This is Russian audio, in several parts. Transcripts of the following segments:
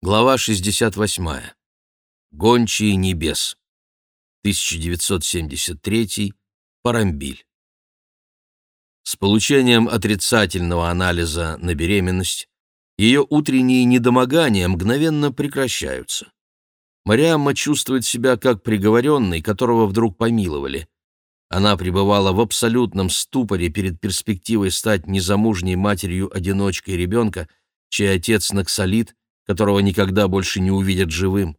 Глава 68. Гончие небес. 1973. Парамбиль. С получением отрицательного анализа на беременность ее утренние недомогания мгновенно прекращаются. Мариамма чувствует себя как приговоренный, которого вдруг помиловали. Она пребывала в абсолютном ступоре перед перспективой стать незамужней матерью-одиночкой ребенка, чей отец Наксалит которого никогда больше не увидят живым.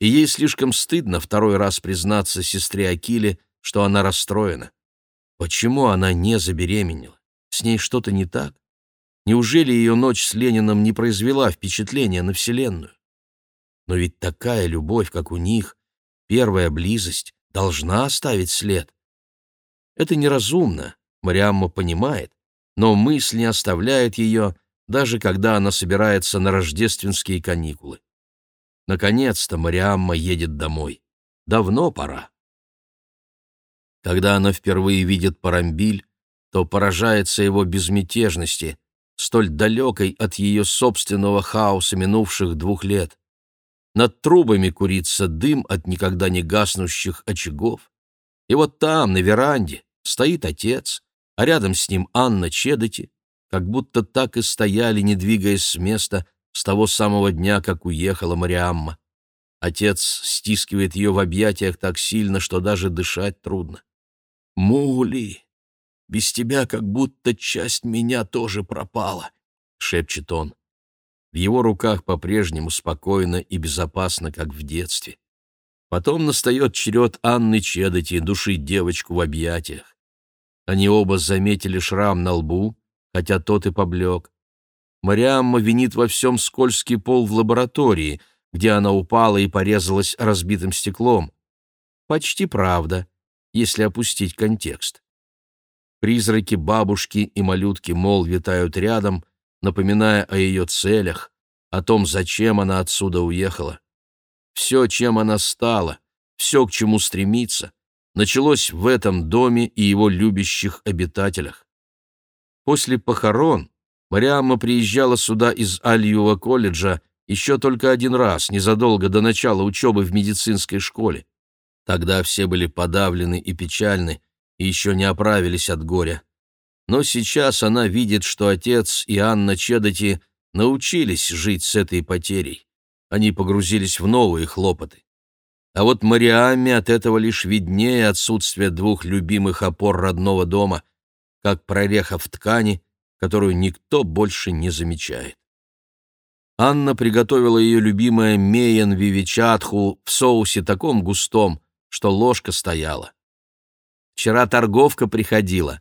И ей слишком стыдно второй раз признаться сестре Акиле, что она расстроена. Почему она не забеременела? С ней что-то не так? Неужели ее ночь с Лениным не произвела впечатления на Вселенную? Но ведь такая любовь, как у них, первая близость, должна оставить след. Это неразумно, Мариамма понимает, но мысль не оставляет ее, даже когда она собирается на рождественские каникулы. Наконец-то Мариамма едет домой. Давно пора. Когда она впервые видит Парамбиль, то поражается его безмятежности, столь далекой от ее собственного хаоса минувших двух лет. Над трубами курится дым от никогда не гаснущих очагов. И вот там, на веранде, стоит отец, а рядом с ним Анна Чедоти, как будто так и стояли, не двигаясь с места, с того самого дня, как уехала Мариамма. Отец стискивает ее в объятиях так сильно, что даже дышать трудно. «Мули, без тебя как будто часть меня тоже пропала», — шепчет он. В его руках по-прежнему спокойно и безопасно, как в детстве. Потом настает черед Анны Чедоти душить девочку в объятиях. Они оба заметили шрам на лбу, хотя тот и поблек. Мариамма винит во всем скользкий пол в лаборатории, где она упала и порезалась разбитым стеклом. Почти правда, если опустить контекст. Призраки бабушки и малютки, мол, витают рядом, напоминая о ее целях, о том, зачем она отсюда уехала. Все, чем она стала, все, к чему стремится, началось в этом доме и его любящих обитателях. После похорон Мариамма приезжала сюда из Альюва колледжа еще только один раз, незадолго до начала учебы в медицинской школе. Тогда все были подавлены и печальны, и еще не оправились от горя. Но сейчас она видит, что отец и Анна Чедоти научились жить с этой потерей. Они погрузились в новые хлопоты. А вот Мариамме от этого лишь виднее отсутствие двух любимых опор родного дома — как прореха в ткани, которую никто больше не замечает. Анна приготовила ее любимое меян вивичатху в соусе таком густом, что ложка стояла. Вчера торговка приходила.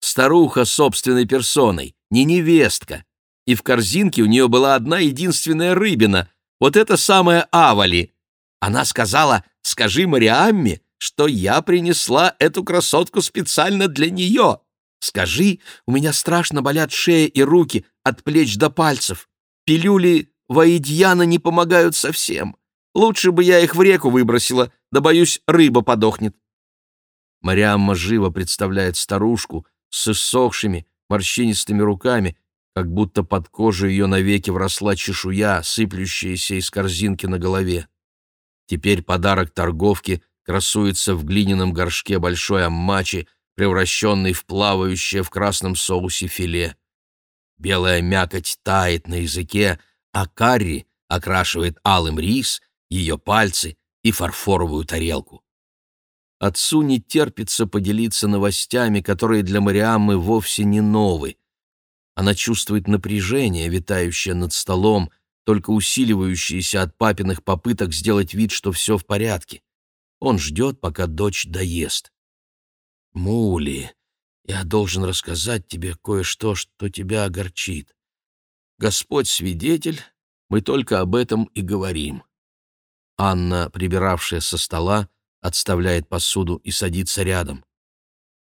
Старуха собственной персоной, не невестка. И в корзинке у нее была одна единственная рыбина, вот эта самая авали. Она сказала, скажи Мариамме, что я принесла эту красотку специально для нее. Скажи, у меня страшно болят шея и руки от плеч до пальцев. Пилюли воидьяна не помогают совсем. Лучше бы я их в реку выбросила, да, боюсь, рыба подохнет. Мариамма живо представляет старушку с иссохшими, морщинистыми руками, как будто под кожей ее навеки вросла чешуя, сыплющаяся из корзинки на голове. Теперь подарок торговки красуется в глиняном горшке большой аммачи, превращенный в плавающее в красном соусе филе. Белая мякоть тает на языке, а карри окрашивает алым рис, ее пальцы и фарфоровую тарелку. Отцу не терпится поделиться новостями, которые для Мариаммы вовсе не новы. Она чувствует напряжение, витающее над столом, только усиливающееся от папиных попыток сделать вид, что все в порядке. Он ждет, пока дочь доест. Мули, я должен рассказать тебе кое-что, что тебя огорчит. Господь свидетель, мы только об этом и говорим. Анна, прибиравшая со стола, отставляет посуду и садится рядом.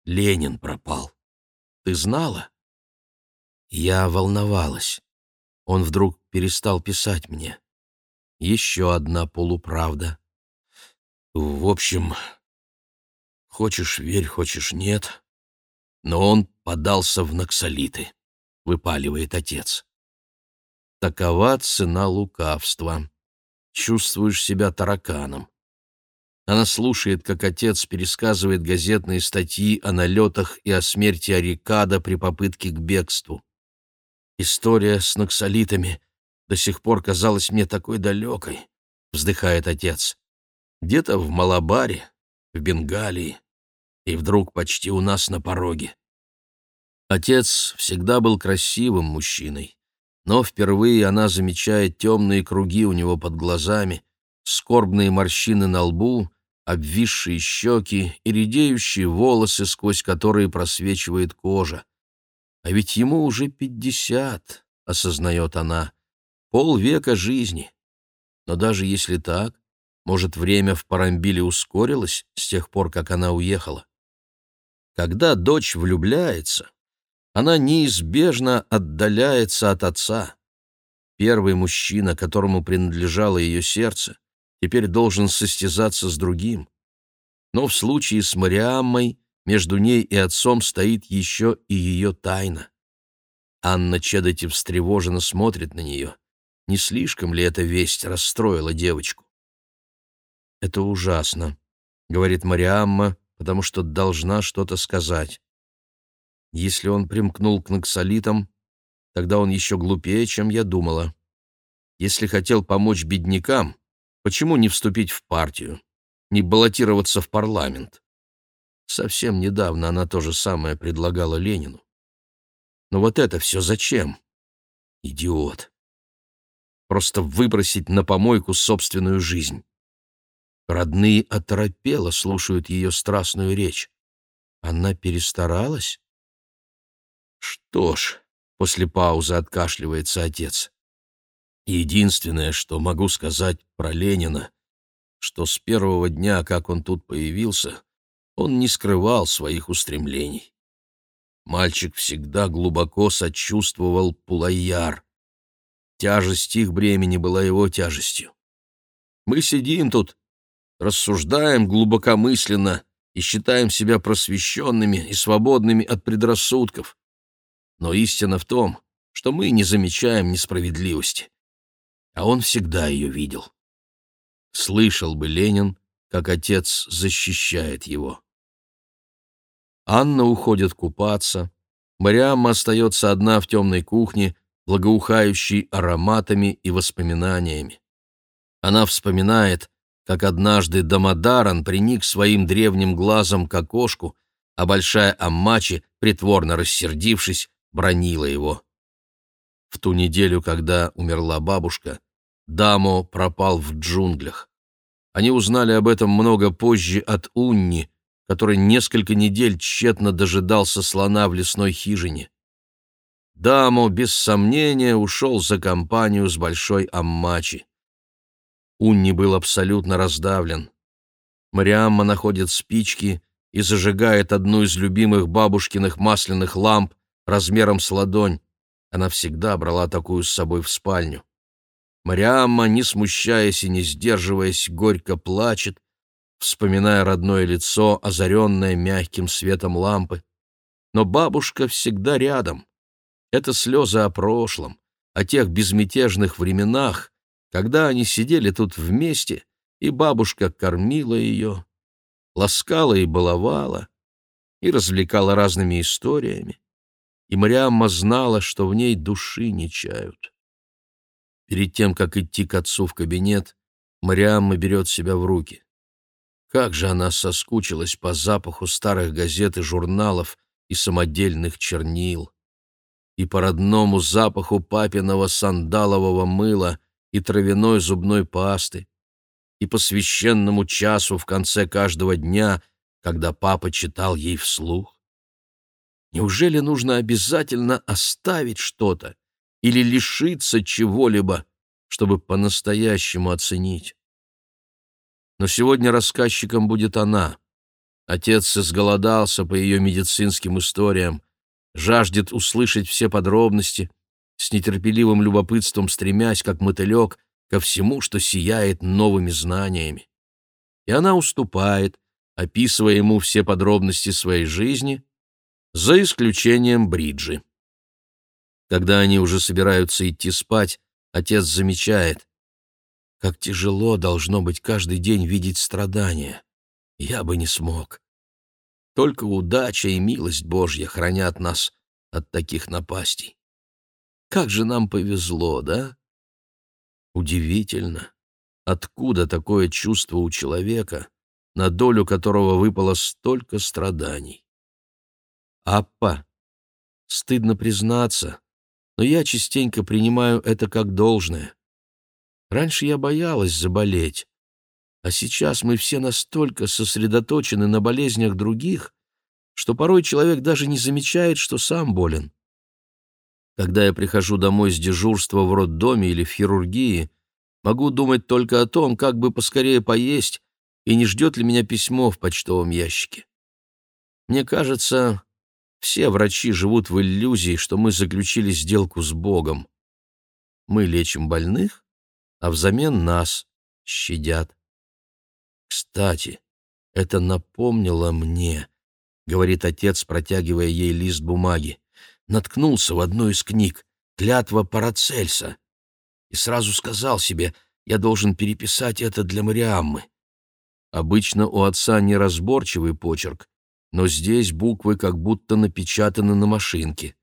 Ленин пропал. Ты знала? Я волновалась. Он вдруг перестал писать мне. Еще одна полуправда. В общем, Хочешь — верь, хочешь — нет. Но он подался в Наксалиты, — выпаливает отец. Такова цена лукавства. Чувствуешь себя тараканом. Она слушает, как отец пересказывает газетные статьи о налетах и о смерти Арикада при попытке к бегству. История с наксолитами до сих пор казалась мне такой далекой, вздыхает отец. Где-то в Малабаре, в Бенгалии, и вдруг почти у нас на пороге. Отец всегда был красивым мужчиной, но впервые она замечает темные круги у него под глазами, скорбные морщины на лбу, обвисшие щеки и редеющие волосы, сквозь которые просвечивает кожа. А ведь ему уже пятьдесят, осознает она, полвека жизни. Но даже если так, может, время в Парамбиле ускорилось с тех пор, как она уехала? Когда дочь влюбляется, она неизбежно отдаляется от отца. Первый мужчина, которому принадлежало ее сердце, теперь должен состязаться с другим. Но в случае с Мариаммой между ней и отцом стоит еще и ее тайна. Анна Чедоти встревоженно смотрит на нее. Не слишком ли эта весть расстроила девочку? «Это ужасно», — говорит Мариамма, потому что должна что-то сказать. Если он примкнул к наксолитам, тогда он еще глупее, чем я думала. Если хотел помочь беднякам, Почему не вступить в партию, не баллотироваться в парламент? Совсем недавно она то же самое предлагала Ленину. Но вот это все зачем? Идиот. Просто выбросить на помойку собственную жизнь. Родные оторопело слушают ее страстную речь. Она перестаралась? Что ж, после паузы откашливается отец. Единственное, что могу сказать про Ленина, что с первого дня, как он тут появился, он не скрывал своих устремлений. Мальчик всегда глубоко сочувствовал Пулайяр. Тяжесть их бремени была его тяжестью. Мы сидим тут, рассуждаем глубокомысленно и считаем себя просвещенными и свободными от предрассудков. Но истина в том, что мы не замечаем несправедливости а он всегда ее видел. Слышал бы Ленин, как отец защищает его. Анна уходит купаться, Мариамма остается одна в темной кухне, благоухающей ароматами и воспоминаниями. Она вспоминает, как однажды Дамадаран приник своим древним глазом к окошку, а большая Аммачи, притворно рассердившись, бронила его. В ту неделю, когда умерла бабушка, Дамо пропал в джунглях. Они узнали об этом много позже от Унни, который несколько недель тщетно дожидался слона в лесной хижине. Дамо, без сомнения, ушел за компанию с большой Аммачи. Унни был абсолютно раздавлен. Мариамма находит спички и зажигает одну из любимых бабушкиных масляных ламп размером с ладонь. Она всегда брала такую с собой в спальню. Мариамма, не смущаясь и не сдерживаясь, горько плачет, вспоминая родное лицо, озаренное мягким светом лампы. Но бабушка всегда рядом. Это слезы о прошлом, о тех безмятежных временах, когда они сидели тут вместе, и бабушка кормила ее, ласкала и баловала, и развлекала разными историями и Мариамма знала, что в ней души не чают. Перед тем, как идти к отцу в кабинет, Мариамма берет себя в руки. Как же она соскучилась по запаху старых газет и журналов и самодельных чернил, и по родному запаху папиного сандалового мыла и травяной зубной пасты, и по священному часу в конце каждого дня, когда папа читал ей вслух. Неужели нужно обязательно оставить что-то или лишиться чего-либо, чтобы по-настоящему оценить? Но сегодня рассказчиком будет она. Отец изголодался по ее медицинским историям, жаждет услышать все подробности, с нетерпеливым любопытством стремясь, как мотылек, ко всему, что сияет новыми знаниями. И она уступает, описывая ему все подробности своей жизни, за исключением Бриджи. Когда они уже собираются идти спать, отец замечает, как тяжело должно быть каждый день видеть страдания. Я бы не смог. Только удача и милость Божья хранят нас от таких напастей. Как же нам повезло, да? Удивительно, откуда такое чувство у человека, на долю которого выпало столько страданий. Аппа, стыдно признаться, но я частенько принимаю это как должное. Раньше я боялась заболеть, а сейчас мы все настолько сосредоточены на болезнях других, что порой человек даже не замечает, что сам болен. Когда я прихожу домой с дежурства в роддоме или в хирургии, могу думать только о том, как бы поскорее поесть и не ждет ли меня письмо в почтовом ящике. Мне кажется, все врачи живут в иллюзии, что мы заключили сделку с Богом. Мы лечим больных, а взамен нас щадят. «Кстати, это напомнило мне», — говорит отец, протягивая ей лист бумаги. «Наткнулся в одну из книг, клятва Парацельса, и сразу сказал себе, я должен переписать это для Мариаммы. Обычно у отца неразборчивый почерк, но здесь буквы как будто напечатаны на машинке.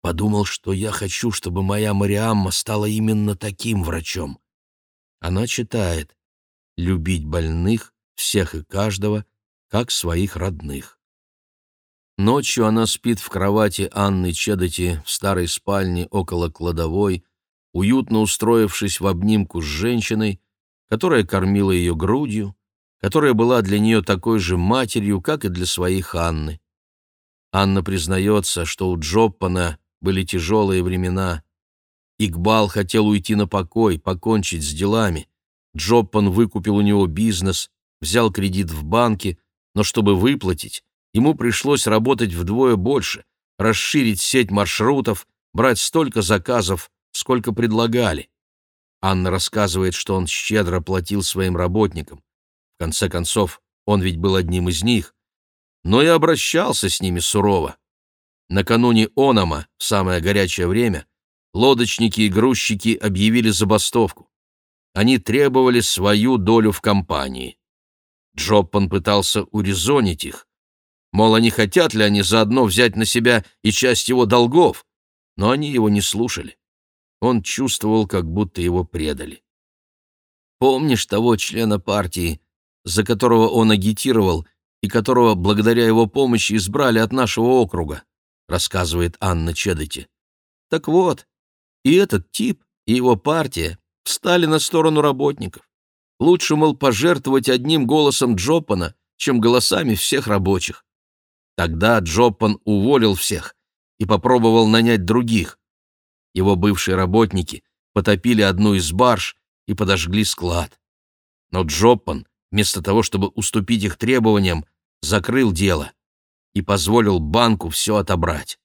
Подумал, что я хочу, чтобы моя Мариамма стала именно таким врачом. Она читает любить больных, всех и каждого, как своих родных. Ночью она спит в кровати Анны Чедоти в старой спальне около кладовой, уютно устроившись в обнимку с женщиной, которая кормила ее грудью, которая была для нее такой же матерью, как и для своих Анны. Анна признается, что у Джоппана были тяжелые времена. Игбал хотел уйти на покой, покончить с делами, Джоппан выкупил у него бизнес, взял кредит в банке, но чтобы выплатить, ему пришлось работать вдвое больше, расширить сеть маршрутов, брать столько заказов, сколько предлагали. Анна рассказывает, что он щедро платил своим работникам. В конце концов, он ведь был одним из них, но и обращался с ними сурово. Накануне Онома, в самое горячее время, лодочники и грузчики объявили забастовку. Они требовали свою долю в компании. Джоппан пытался урезонить их. Мол, они хотят ли они заодно взять на себя и часть его долгов, но они его не слушали. Он чувствовал, как будто его предали. «Помнишь того члена партии, за которого он агитировал и которого благодаря его помощи избрали от нашего округа?» рассказывает Анна Чедоти. «Так вот, и этот тип, и его партия встали на сторону работников. Лучше, мол, пожертвовать одним голосом Джоппана, чем голосами всех рабочих. Тогда Джоппан уволил всех и попробовал нанять других. Его бывшие работники потопили одну из барж и подожгли склад. Но Джоппан, вместо того, чтобы уступить их требованиям, закрыл дело и позволил банку все отобрать.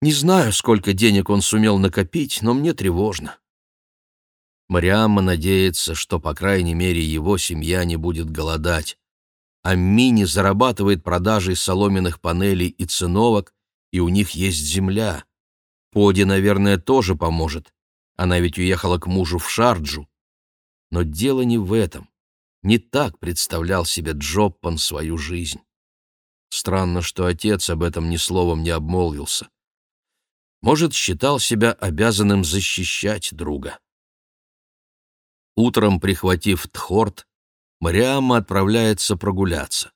Не знаю, сколько денег он сумел накопить, но мне тревожно. Мариамма надеется, что, по крайней мере, его семья не будет голодать. А зарабатывает продажей соломенных панелей и циновок, и у них есть земля. Поди, наверное, тоже поможет. Она ведь уехала к мужу в Шарджу. Но дело не в этом. Не так представлял себе Джоппан свою жизнь. Странно, что отец об этом ни словом не обмолвился. Может, считал себя обязанным защищать друга. Утром, прихватив Тхорт, Мариамма отправляется прогуляться.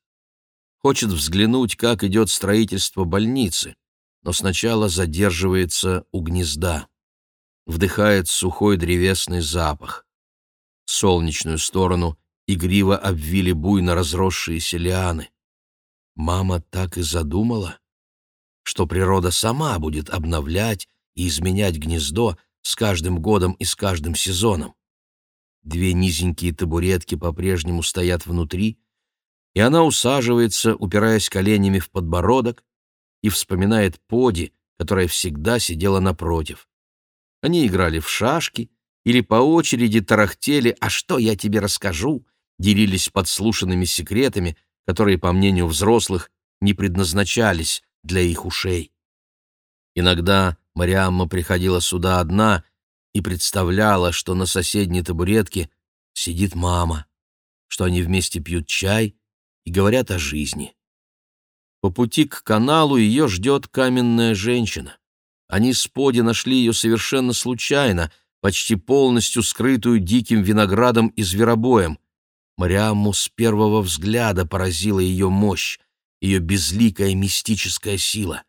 Хочет взглянуть, как идет строительство больницы, но сначала задерживается у гнезда. Вдыхает сухой древесный запах. Солнечную сторону игриво обвили буйно разросшиеся лианы. Мама так и задумала, что природа сама будет обновлять и изменять гнездо с каждым годом и с каждым сезоном. Две низенькие табуретки по-прежнему стоят внутри, и она усаживается, упираясь коленями в подбородок, и вспоминает Поди, которая всегда сидела напротив. Они играли в шашки или по очереди тарахтели «А что я тебе расскажу?» делились подслушанными секретами, которые, по мнению взрослых, не предназначались для их ушей. Иногда Мариамма приходила сюда одна и представляла, что на соседней табуретке сидит мама, что они вместе пьют чай и говорят о жизни. По пути к каналу ее ждет каменная женщина. Они с Поди нашли ее совершенно случайно, почти полностью скрытую диким виноградом и зверобоем. Мариамму с первого взгляда поразила ее мощь, ее безликая мистическая сила.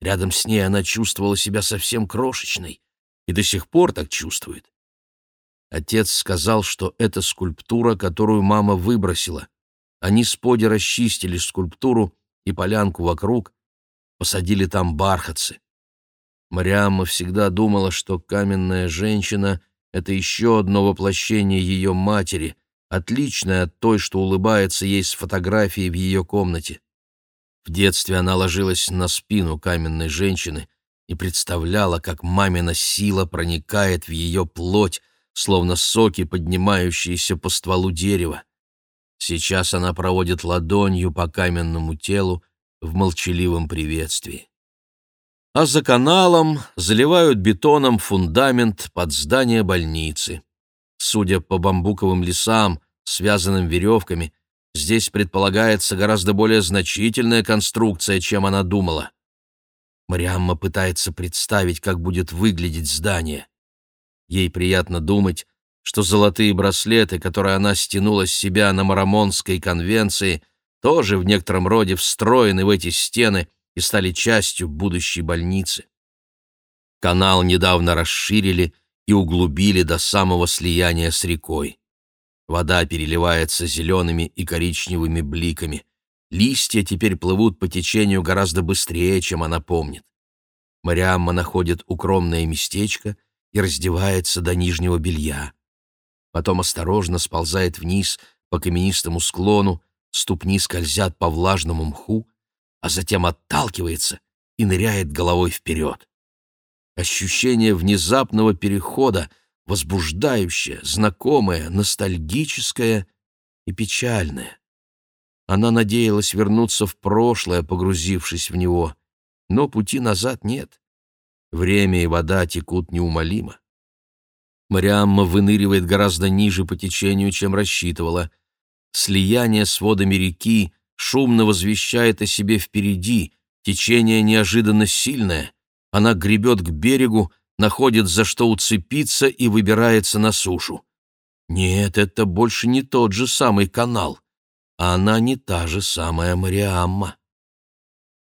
Рядом с ней она чувствовала себя совсем крошечной и до сих пор так чувствует. Отец сказал, что это скульптура, которую мама выбросила. Они с Поди расчистили скульптуру и полянку вокруг, посадили там бархатцы. Мариамма всегда думала, что каменная женщина — это еще одно воплощение ее матери, отличное от той, что улыбается ей с фотографией в ее комнате. В детстве она ложилась на спину каменной женщины и представляла, как мамина сила проникает в ее плоть, словно соки, поднимающиеся по стволу дерева. Сейчас она проводит ладонью по каменному телу в молчаливом приветствии. А за каналом заливают бетоном фундамент под здание больницы. Судя по бамбуковым лесам, связанным веревками, здесь предполагается гораздо более значительная конструкция, чем она думала. Мариамма пытается представить, как будет выглядеть здание. Ей приятно думать, что золотые браслеты, которые она стянула с себя на Марамонской конвенции, тоже в некотором роде встроены в эти стены и стали частью будущей больницы. Канал недавно расширили и углубили до самого слияния с рекой. Вода переливается зелеными и коричневыми бликами. Листья теперь плывут по течению гораздо быстрее, чем она помнит. Мариамма находит укромное местечко и раздевается до нижнего белья потом осторожно сползает вниз по каменистому склону, ступни скользят по влажному мху, а затем отталкивается и ныряет головой вперед. Ощущение внезапного перехода, возбуждающее, знакомое, ностальгическое и печальное. Она надеялась вернуться в прошлое, погрузившись в него, но пути назад нет. Время и вода текут неумолимо. Мариамма выныривает гораздо ниже по течению, чем рассчитывала. Слияние с водами реки шумно возвещает о себе впереди, течение неожиданно сильное. Она гребет к берегу, находит за что уцепиться и выбирается на сушу. Нет, это больше не тот же самый канал, она не та же самая Мариамма.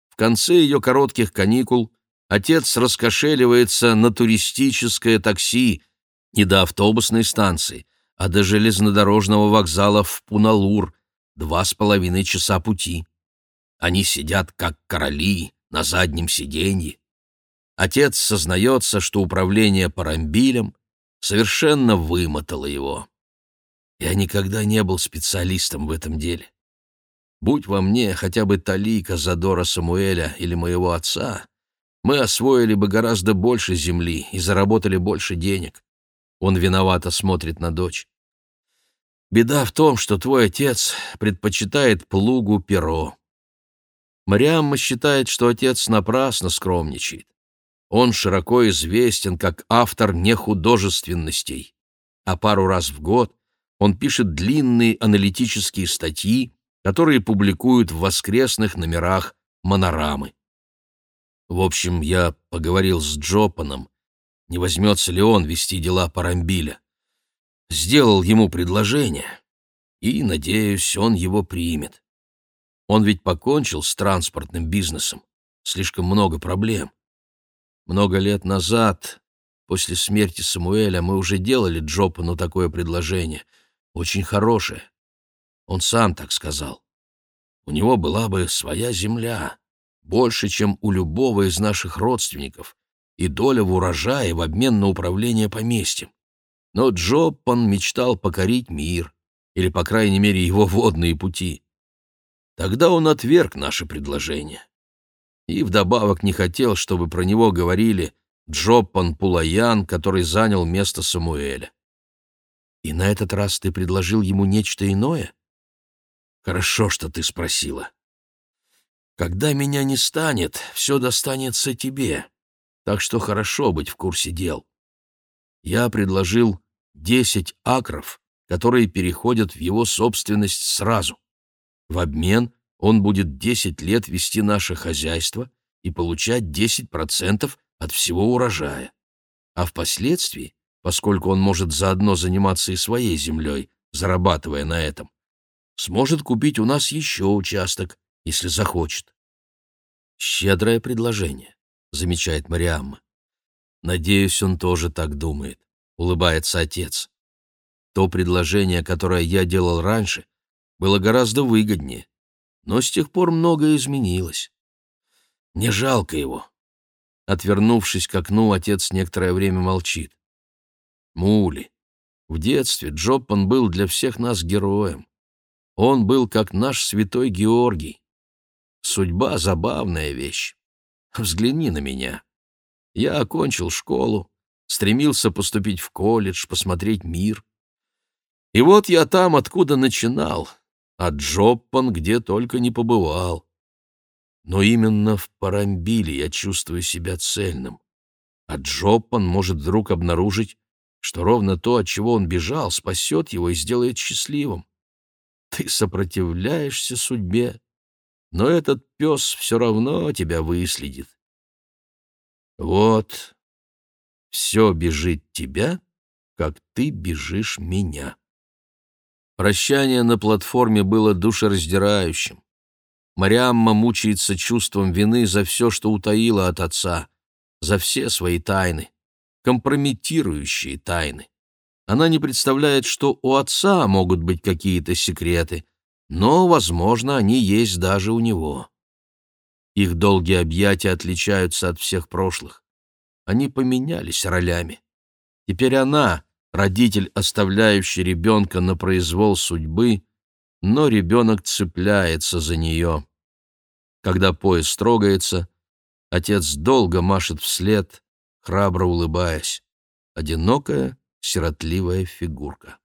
В конце ее коротких каникул отец раскошеливается на туристическое такси, не до автобусной станции, а до железнодорожного вокзала в Пуналур, два с половиной часа пути. Они сидят, как короли, на заднем сиденье. Отец сознается, что управление парамбилем совершенно вымотало его. Я никогда не был специалистом в этом деле. Будь во мне хотя бы талика Задора Самуэля или моего отца, мы освоили бы гораздо больше земли и заработали больше денег. Он виновато смотрит на дочь. Беда в том, что твой отец предпочитает плугу перо. Мариамма считает, что отец напрасно скромничает. Он широко известен как автор нехудожественностей, а пару раз в год он пишет длинные аналитические статьи, которые публикуют в воскресных номерах «Монорамы». В общем, я поговорил с Джопаном, не возьмется ли он вести дела Парамбиля. Сделал ему предложение, и, надеюсь, он его примет. Он ведь покончил с транспортным бизнесом. Слишком много проблем. Много лет назад, после смерти Самуэля, мы уже делали Джопану такое предложение. Очень хорошее. Он сам так сказал. У него была бы своя земля, больше, чем у любого из наших родственников, и доля в урожае в обмен на управление поместьем. Но Джоппан мечтал покорить мир, или, по крайней мере, его водные пути. Тогда он отверг наше предложение. И вдобавок не хотел, чтобы про него говорили Джоппан Пулаян, который занял место Самуэля. И на этот раз ты предложил ему нечто иное? Хорошо, что ты спросила. Когда меня не станет, все достанется тебе так что хорошо быть в курсе дел. я предложил 10 акров, которые переходят в его собственность сразу. В обмен он будет 10 лет вести наше хозяйство и получать 10% от всего урожая. А впоследствии, поскольку он может заодно заниматься и своей землей, зарабатывая на этом, сможет купить у нас еще участок, если захочет. «Щедрое предложение», — замечает Мариамма. «Надеюсь, он тоже так думает», — улыбается отец. «То предложение, которое я делал раньше, было гораздо выгоднее, но с тех пор многое изменилось. Мне жалко его». Отвернувшись к окну, отец некоторое время молчит. «Мули, в детстве Джоппан был для всех нас героем. Он был как наш святой Георгий. Судьба — забавная вещь. Взгляни на меня. Я окончил школу, стремился поступить в колледж, посмотреть мир. И вот я там, откуда начинал, а Джоппан где только не побывал. Но именно в Парамбиле я чувствую себя цельным. А Джоппан может вдруг обнаружить, что ровно то, от чего он бежал, спасет его и сделает счастливым. Ты сопротивляешься судьбе, но этот пес все равно тебя выследит. Вот, все бежит тебя, как ты бежишь меня. Прощание на платформе было душераздирающим. Мариамма мучается чувством вины за все, что утаила от отца, за все свои тайны, компрометирующие тайны. Она не представляет, что у отца могут быть какие-то секреты, но, возможно, они есть даже у него. Их долгие объятия отличаются от всех прошлых. Они поменялись ролями. Теперь она — родитель, оставляющий ребенка на произвол судьбы, но ребенок цепляется за нее. Когда поезд трогается, отец долго машет вслед, храбро улыбаясь. Одинокая, сиротливая фигурка.